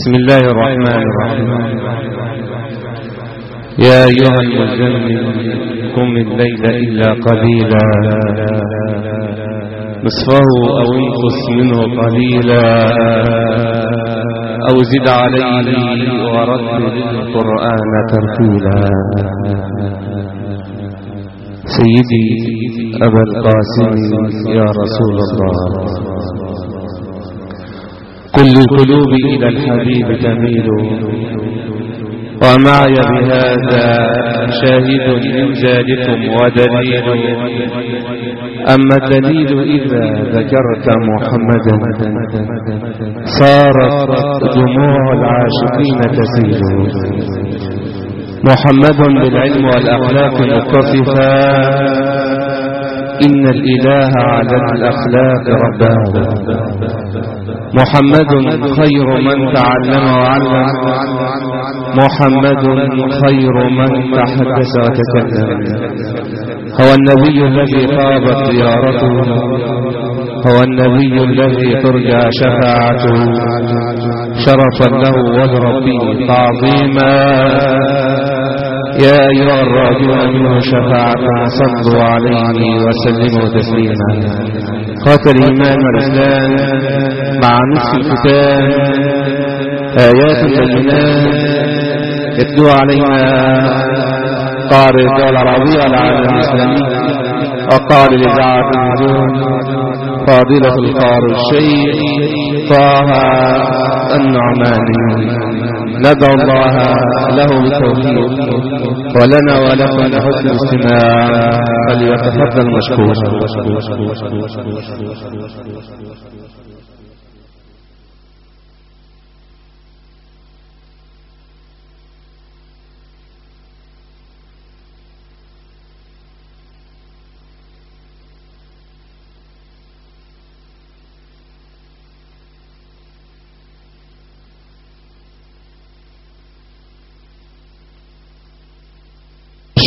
بسم الله الرحمن الرحيم. يا أيها المزمل قم الليل إلا قليلا. نصفه أو انقص منه قليلا. أو زد عليه ورتل القرآن ترتيلا. سيدي أبا القاسم يا رسول الله. كل القلوب إلى الحبيب تميل. ومعي بهذا شاهد من ذلكم ودليل. أما الدليل إذا ذكرت محمدا صارت دموع العاشقين تسيل. محمد بالعلم والأخلاق متصفا. إن الإله على الأخلاق رباه. محمد خير من تعلم وعلم. محمد خير من تحدث وتكلم. هو النبي الذي طابت زيارته. هو النبي الذي ترجى شفاعته. شرفا له ولربه تعظيما. يا أيها الراجون منه شفاعة صلوا عليه وسلموا تسليما. قاتل الإيمان والإسلام مع نصف الختام. آيات بينات يتلو علينا قارئ الدولة العربية والعالم الإسلامي وقارئ الإذاعة النجوم فاضلة القارئ الشيخ طه النعماني ندعو الله له بالتوفيق ولنا ولكم بحسن الاستماع فليتفضل مشكور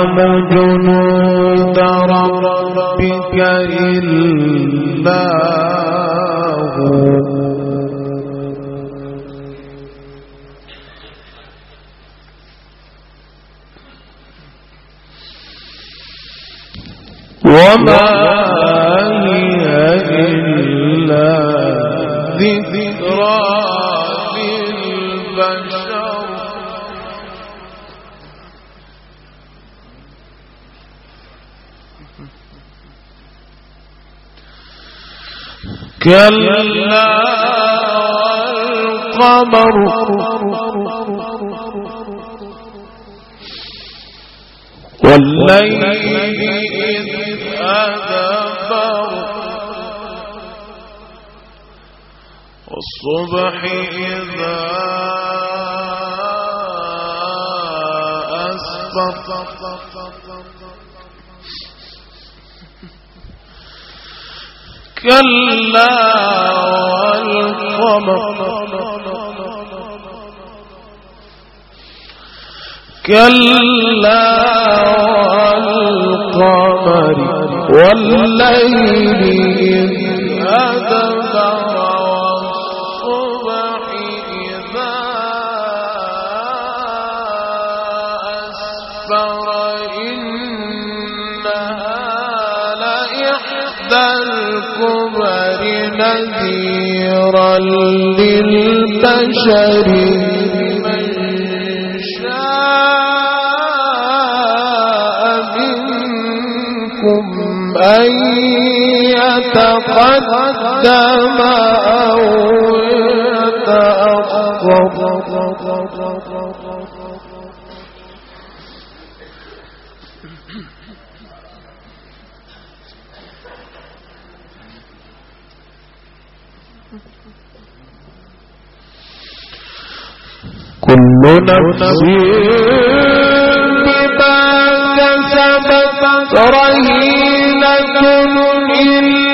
يعلم جنود ربك إلا هو. وما كلا والقمر والليل إذ أدبر. والصبح إذا أسفر كلا والقمر. كلا والقمر والليل نذيرا للبشر. من شاء منكم أن يتقدم أو يتأخر. كل نفس بما كسبت رهينة إلا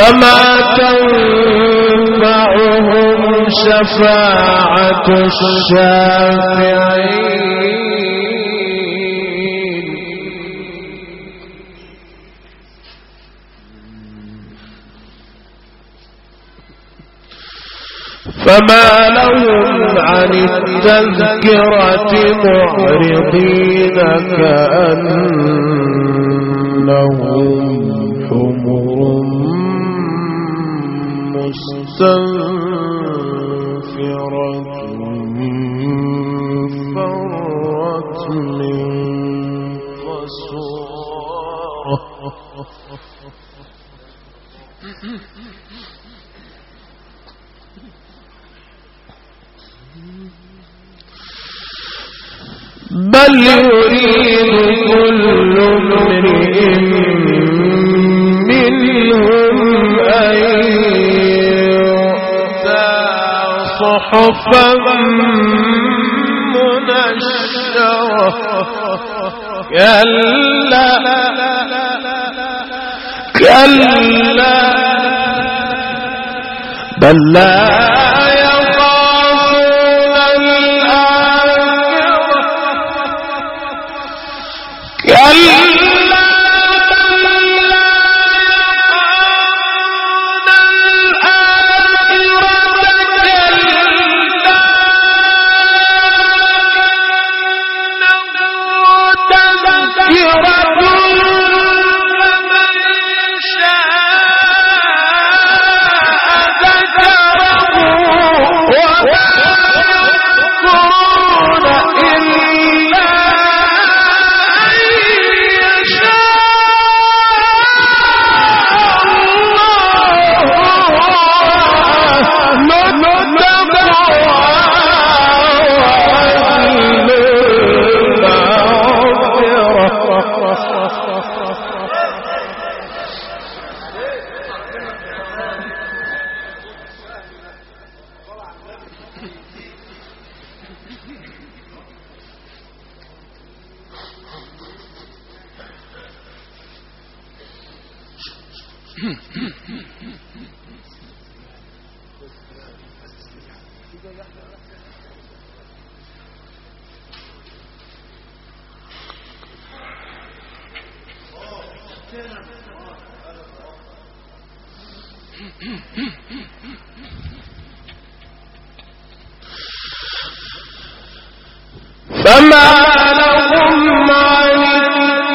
فما تنفعهم شفاعة الشافعين فما لهم عن التذكرة معرضين كأنهم Allah.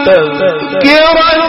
التذكرة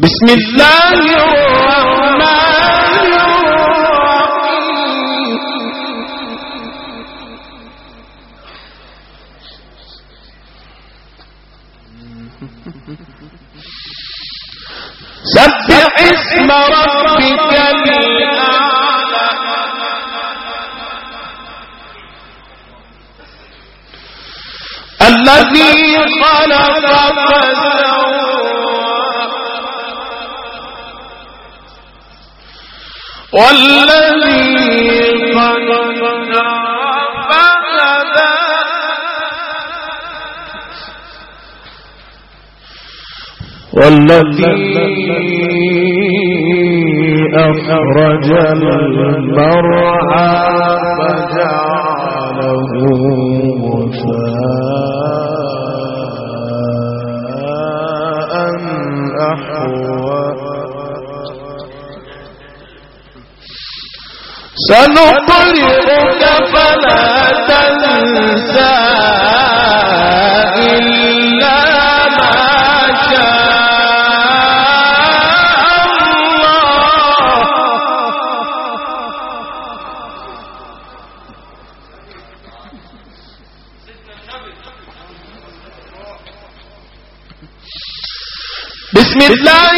بسم الله الرحمن سبح اسم ربك الأعلى الذي خلق فسوى والذي أخرج المرعى فجعله غثاء أحوى. سنقرئك فلا تنسى إلا ما شاء الله. بسم الله.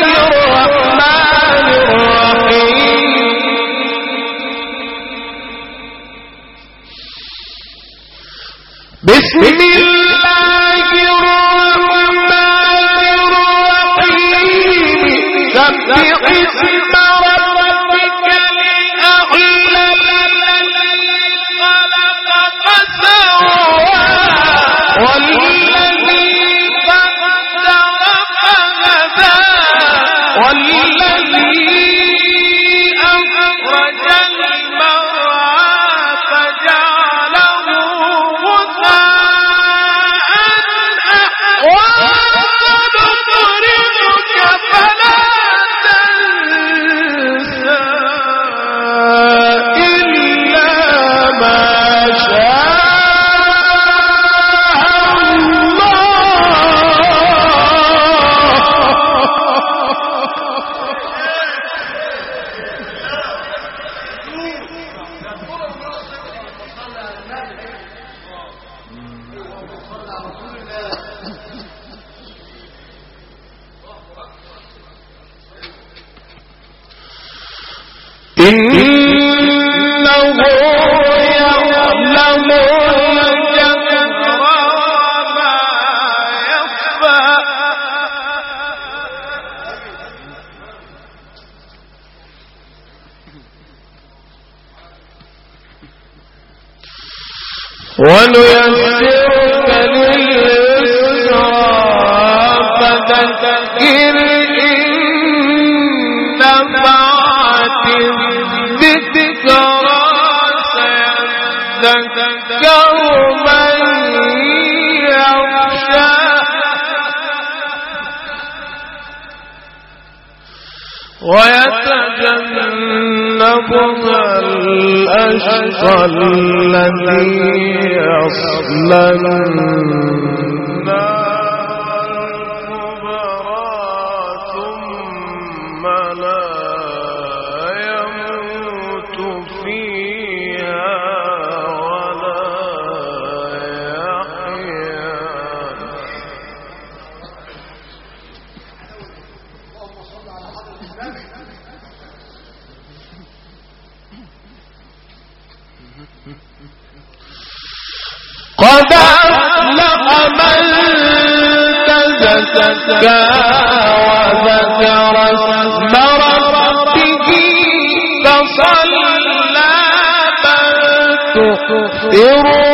ونيسرك لليسرى فذكر إن نفعت الذكرى سيذكر من يخشى. ويتجنبها الأشقى الذي يصلى تزكى وذكر اسم ربه فصلى بل تؤثرون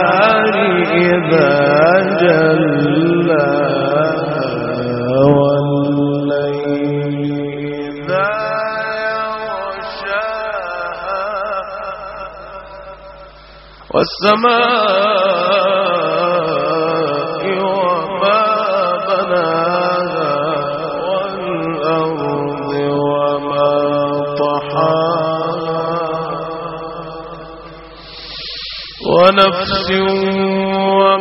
إذا والليل والسماء وما بناها والأرض وما طحاها ونفس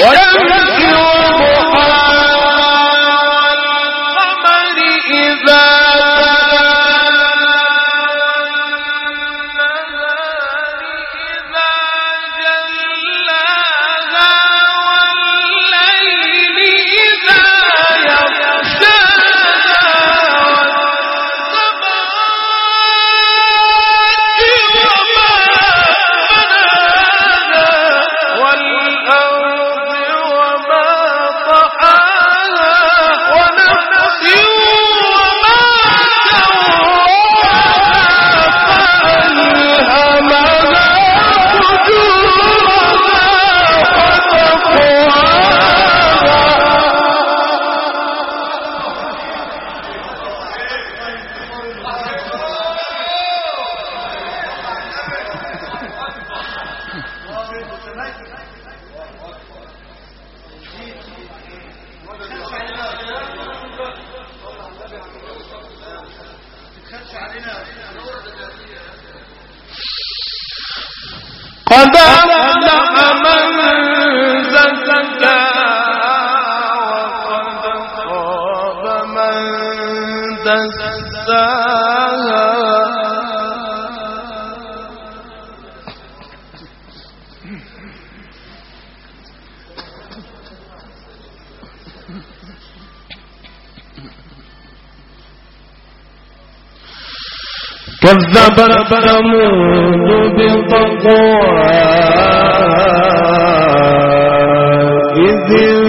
والشمس قد أفلح من زكى وقد خاب من دساها كذبت ثمود بطغواها إذ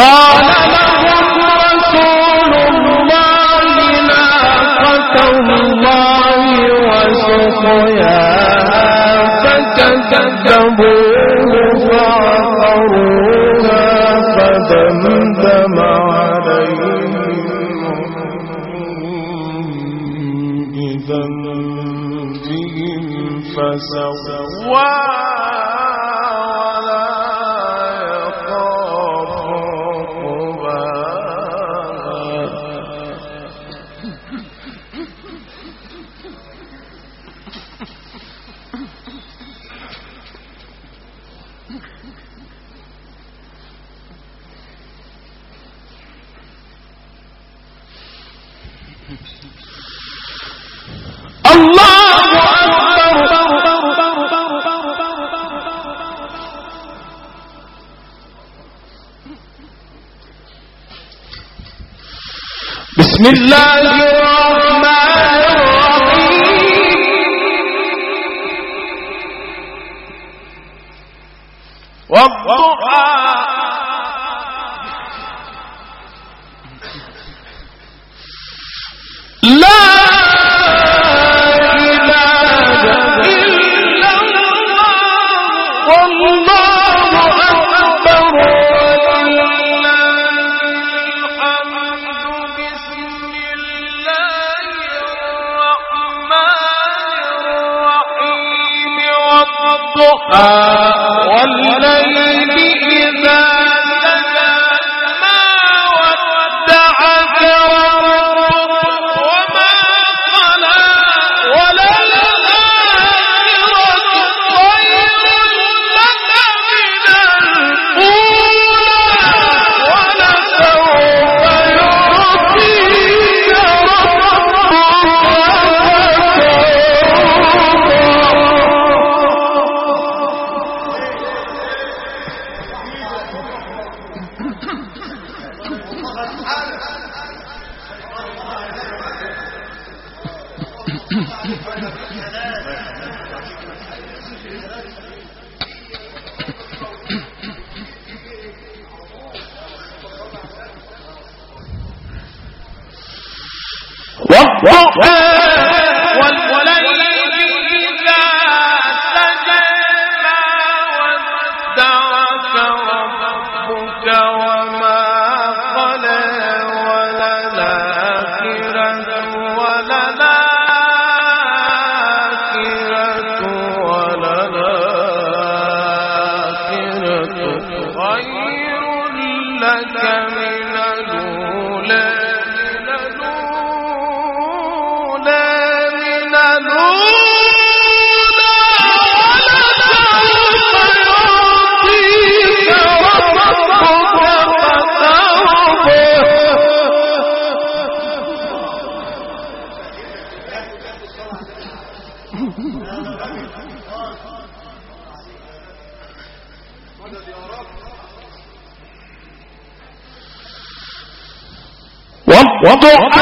فقال لهم رسول الله ناقة الله وسقياها فكذبوه فعقروها فدمدم عليهم بذنبهم فسواها بسم الله الرحمن الرحيم. والضحى. لا والضحى